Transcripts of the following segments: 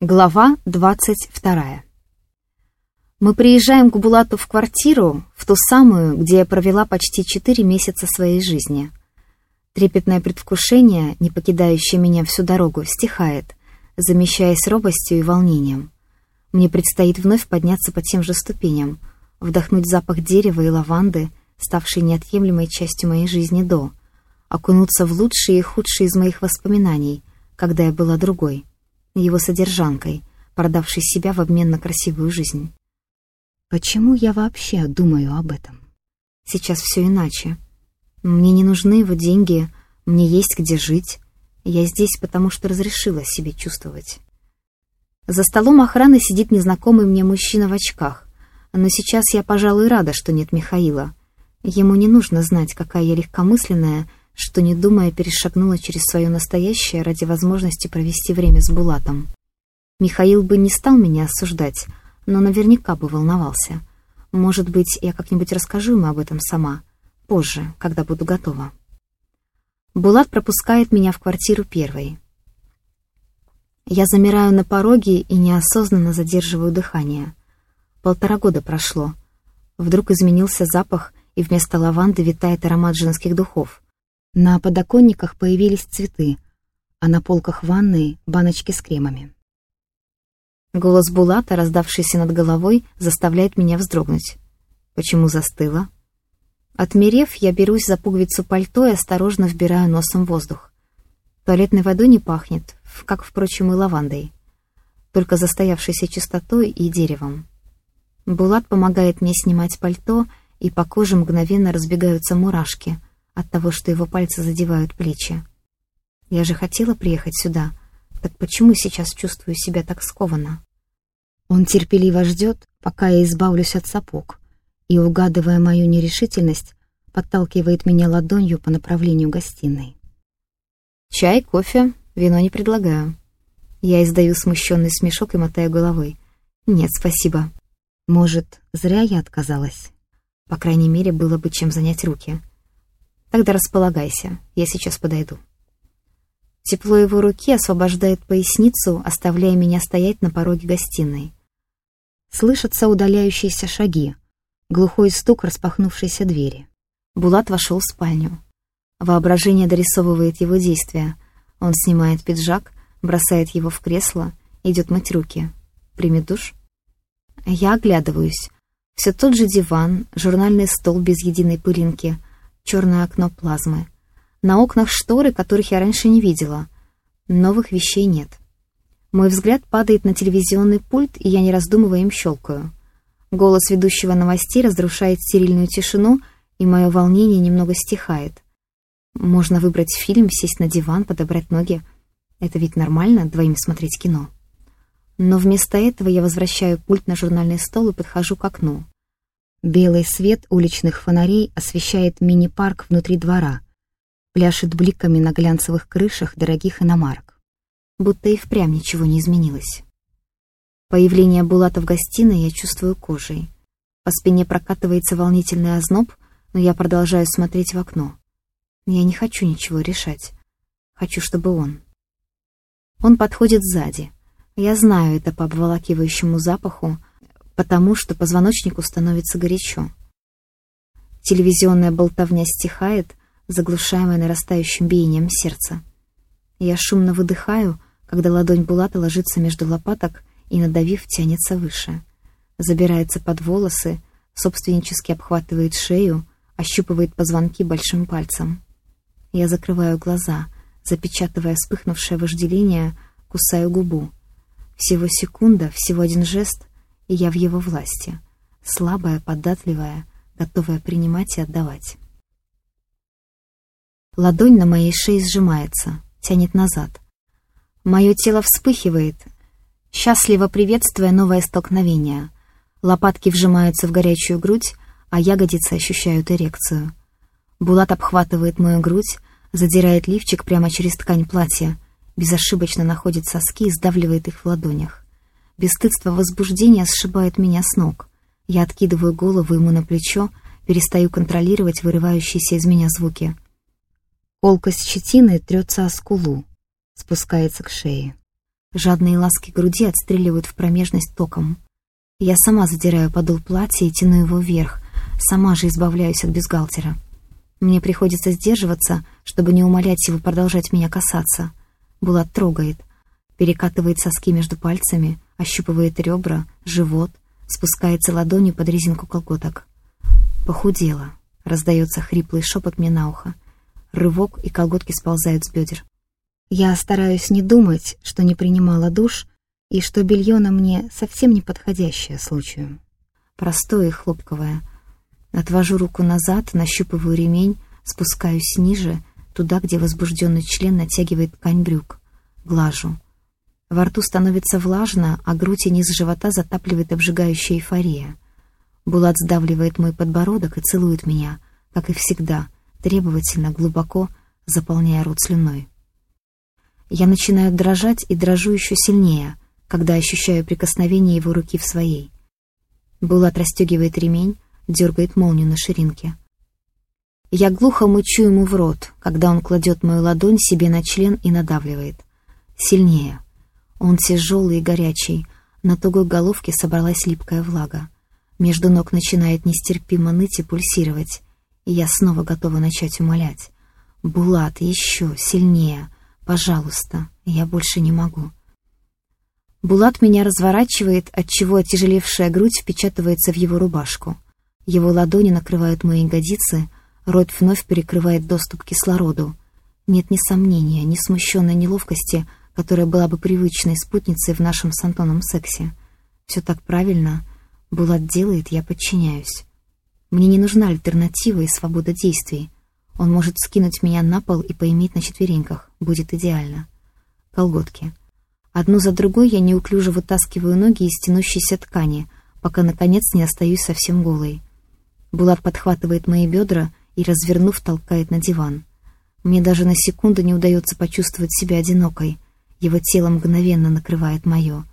Глава 22. Мы приезжаем к Булату в квартиру, в ту самую, где я провела почти четыре месяца своей жизни. Трепетное предвкушение, не покидающее меня всю дорогу, стихает, замещаясь робостью и волнением. Мне предстоит вновь подняться по тем же ступеням, вдохнуть запах дерева и лаванды, ставший неотъемлемой частью моей жизни до, окунуться в лучшие и худшие из моих воспоминаний, когда я была другой — его содержанкой, продавшей себя в обмен на красивую жизнь. Почему я вообще думаю об этом? Сейчас все иначе. Мне не нужны его деньги, мне есть где жить. Я здесь, потому что разрешила себе чувствовать. За столом охраны сидит незнакомый мне мужчина в очках, но сейчас я, пожалуй, рада, что нет Михаила. Ему не нужно знать, какая я легкомысленная, что, не думая, перешагнула через свое настоящее ради возможности провести время с Булатом. Михаил бы не стал меня осуждать, но наверняка бы волновался. Может быть, я как-нибудь расскажу ему об этом сама, позже, когда буду готова. Булат пропускает меня в квартиру первой. Я замираю на пороге и неосознанно задерживаю дыхание. Полтора года прошло. Вдруг изменился запах, и вместо лаванды витает аромат женских духов. На подоконниках появились цветы, а на полках ванной — баночки с кремами. Голос Булата, раздавшийся над головой, заставляет меня вздрогнуть. Почему застыла? Отмерев, я берусь за пуговицу пальто и осторожно вбираю носом воздух. Туалетной водой не пахнет, как, впрочем, и лавандой. Только застоявшейся чистотой и деревом. Булат помогает мне снимать пальто, и по коже мгновенно разбегаются мурашки — от того, что его пальцы задевают плечи. Я же хотела приехать сюда, так почему сейчас чувствую себя так скованно? Он терпеливо ждет, пока я избавлюсь от сапог, и, угадывая мою нерешительность, подталкивает меня ладонью по направлению гостиной. Чай, кофе, вино не предлагаю. Я издаю смущенный смешок и мотаю головой. Нет, спасибо. Может, зря я отказалась? По крайней мере, было бы чем занять руки — Тогда располагайся, я сейчас подойду. Тепло его руки освобождает поясницу, оставляя меня стоять на пороге гостиной. Слышатся удаляющиеся шаги, глухой стук распахнувшейся двери. Булат вошел в спальню. Воображение дорисовывает его действия. Он снимает пиджак, бросает его в кресло, идет мыть руки. Примет душ? Я оглядываюсь. Все тот же диван, журнальный стол без единой пылинки — черное окно плазмы. На окнах шторы, которых я раньше не видела. Новых вещей нет. Мой взгляд падает на телевизионный пульт, и я, не раздумывая, им щелкаю. Голос ведущего новостей разрушает стерильную тишину, и мое волнение немного стихает. Можно выбрать фильм, сесть на диван, подобрать ноги. Это ведь нормально, двоим смотреть кино. Но вместо этого я возвращаю пульт на журнальный стол и подхожу к окну. Белый свет уличных фонарей освещает мини-парк внутри двора, пляшет бликами на глянцевых крышах дорогих иномарок. Будто и впрямь ничего не изменилось. Появление Булата в гостиной я чувствую кожей. По спине прокатывается волнительный озноб, но я продолжаю смотреть в окно. Я не хочу ничего решать. Хочу, чтобы он. Он подходит сзади. Я знаю это по обволакивающему запаху, потому что позвоночнику становится горячо. Телевизионная болтовня стихает, заглушаемая нарастающим биением сердца. Я шумно выдыхаю, когда ладонь Булата ложится между лопаток и, надавив, тянется выше. Забирается под волосы, собственнически обхватывает шею, ощупывает позвонки большим пальцем. Я закрываю глаза, запечатывая вспыхнувшее вожделение, кусаю губу. Всего секунда, всего один жест — и я в его власти, слабая, податливая, готовая принимать и отдавать. Ладонь на моей шее сжимается, тянет назад. Мое тело вспыхивает, счастливо приветствуя новое столкновение. Лопатки вжимаются в горячую грудь, а ягодицы ощущают эрекцию. Булат обхватывает мою грудь, задирает лифчик прямо через ткань платья, безошибочно находит соски и сдавливает их в ладонях. Бесстыдство возбуждения сшибает меня с ног. Я откидываю голову ему на плечо, перестаю контролировать вырывающиеся из меня звуки. Колкость щетины трется о скулу, спускается к шее. Жадные ласки груди отстреливают в промежность током. Я сама задираю подол платья и тяну его вверх, сама же избавляюсь от бюстгальтера. Мне приходится сдерживаться, чтобы не умолять его продолжать меня касаться. Булат трогает, перекатывает соски между пальцами, ощупывает ребра, живот, спускается ладонью под резинку колготок. Похудела. Раздается хриплый шепот мне на ухо. Рывок, и колготки сползают с бедер. Я стараюсь не думать, что не принимала душ, и что белье на мне совсем не подходящее случаю. Простое и хлопковое. Отвожу руку назад, нащупываю ремень, спускаюсь ниже, туда, где возбужденный член натягивает ткань брюк. Глажу. Во рту становится влажно, а грудь и низ живота затапливает обжигающая эйфория. Булат сдавливает мой подбородок и целует меня, как и всегда, требовательно, глубоко, заполняя рот слюной. Я начинаю дрожать и дрожу еще сильнее, когда ощущаю прикосновение его руки в своей. Булат расстегивает ремень, дергает молнию на ширинке. Я глухо мычу ему в рот, когда он кладет мою ладонь себе на член и надавливает. Сильнее. Он тяжелый и горячий, на тугой головке собралась липкая влага. Между ног начинает нестерпимо ныть и пульсировать, и я снова готова начать умолять. «Булат, еще сильнее! Пожалуйста, я больше не могу!» Булат меня разворачивает, отчего отяжелевшая грудь впечатывается в его рубашку. Его ладони накрывают мои ягодицы, рот вновь перекрывает доступ к кислороду. Нет ни сомнения, ни смущенной неловкости, которая была бы привычной спутницей в нашем с Антоном сексе. Все так правильно — Булат делает, я подчиняюсь. Мне не нужна альтернатива и свобода действий. Он может скинуть меня на пол и поиметь на четвереньках. Будет идеально. Колготки. Одну за другой я неуклюже вытаскиваю ноги из тянущейся ткани, пока, наконец, не остаюсь совсем голой. Булат подхватывает мои бедра и, развернув, толкает на диван. Мне даже на секунду не удается почувствовать себя одинокой. Его тело мгновенно накрывает мое.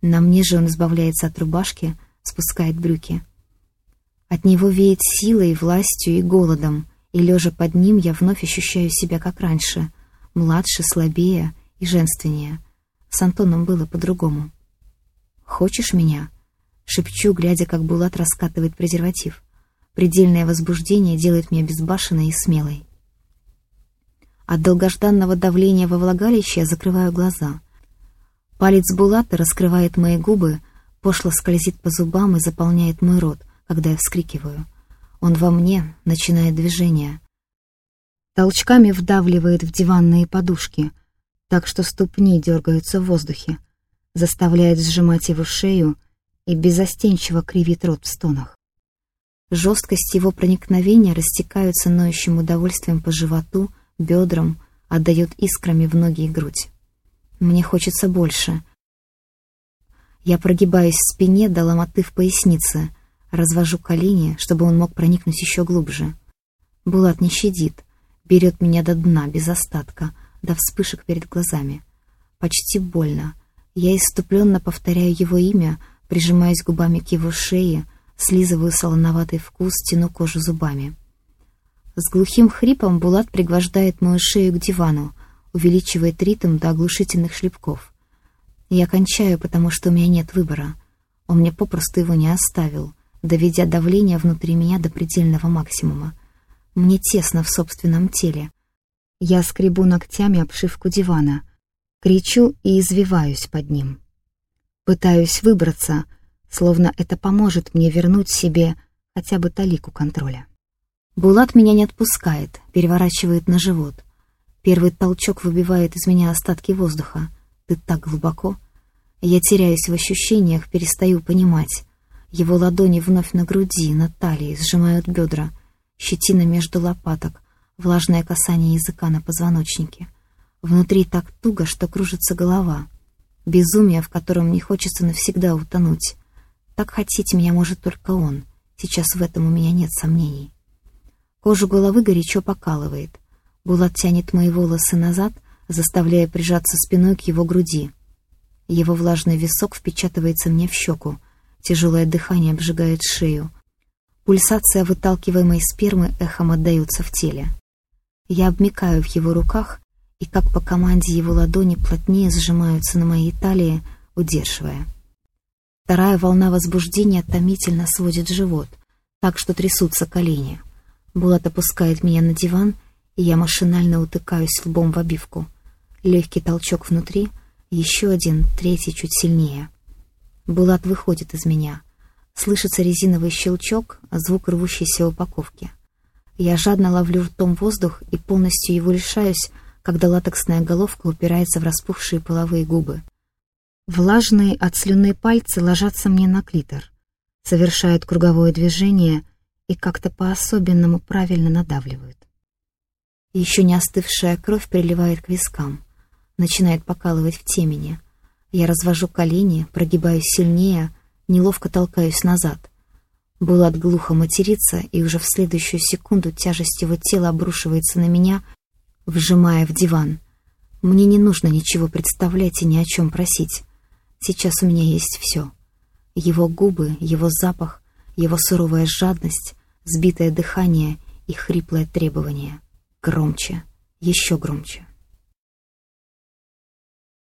На мне же он избавляется от рубашки, спускает брюки. От него веет силой, властью и голодом, и, лежа под ним, я вновь ощущаю себя как раньше, младше, слабее и женственнее. С Антоном было по-другому. «Хочешь меня?» — шепчу, глядя, как Булат раскатывает презерватив. Предельное возбуждение делает меня безбашенной и смелой. От долгожданного давления во влагалище я закрываю глаза. Палец Булата раскрывает мои губы, пошло скользит по зубам и заполняет мой рот, когда я вскрикиваю. Он во мне начинает движение. Толчками вдавливает в диванные подушки, так что ступни дергаются в воздухе, заставляет сжимать его шею и безостенчиво кривит рот в стонах. Жесткость его проникновения растекаются ноющим удовольствием по животу, бедрам, отдает искрами в ноги и грудь. Мне хочется больше — я прогибаюсь в спине до ломоты в пояснице, развожу колени, чтобы он мог проникнуть еще глубже. Булат не щадит, берет меня до дна, без остатка, до вспышек перед глазами. Почти больно. Я иступленно повторяю его имя, прижимаюсь губами к его шее, слизываю солоноватый вкус, тяну кожу зубами. С глухим хрипом Булат пригвождает мою шею к дивану, увеличивает ритм до оглушительных шлепков. Я кончаю, потому что у меня нет выбора. Он мне попросту его не оставил, доведя давление внутри меня до предельного максимума. Мне тесно в собственном теле. Я скребу ногтями обшивку дивана, кричу и извиваюсь под ним. Пытаюсь выбраться, словно это поможет мне вернуть себе хотя бы талику контроля. Булат меня не отпускает, переворачивает на живот. Первый толчок выбивает из меня остатки воздуха. Ты так глубоко. Я теряюсь в ощущениях, перестаю понимать. Его ладони вновь на груди, на талии, сжимают бедра, щетина между лопаток, влажное касание языка на позвоночнике. Внутри так туго, что кружится голова. Безумие, в котором не хочется навсегда утонуть. Так хотеть меня может только он. Сейчас в этом у меня нет сомнений. Кожу головы горячо покалывает. Булат тянет мои волосы назад, заставляя прижаться спиной к его груди — его влажный висок впечатывается мне в щеку. Тяжелое дыхание обжигает шею. Пульсация выталкиваемой спермы эхом отдается в теле. Я обмикаю в его руках, и как по команде его ладони плотнее сжимаются на моей талии, удерживая. Вторая волна возбуждения томительно сводит живот, так что трясутся колени. Булат опускает меня на диван, и я машинально утыкаюсь лбом в обивку. Легкий толчок внутри, еще один, третий чуть сильнее. Булат выходит из меня. Слышится резиновый щелчок, звук рвущейся упаковки. Я жадно ловлю ртом воздух и полностью его лишаюсь, когда латексная головка упирается в распухшие половые губы. Влажные от слюны пальцы ложатся мне на клитор, совершают круговое движение и как-то по-особенному правильно надавливают. Еще не остывшая кровь приливает к вискам, начинает покалывать в темени. Я развожу колени, прогибаюсь сильнее, неловко толкаюсь назад. Булат глухо матерится, и уже в следующую секунду тяжесть его тела обрушивается на меня, вжимая в диван. Мне не нужно ничего представлять и ни о чем просить. Сейчас у меня есть все. Его губы, его запах, его суровая жадность, сбитое дыхание и хриплое требование. Громче, еще громче.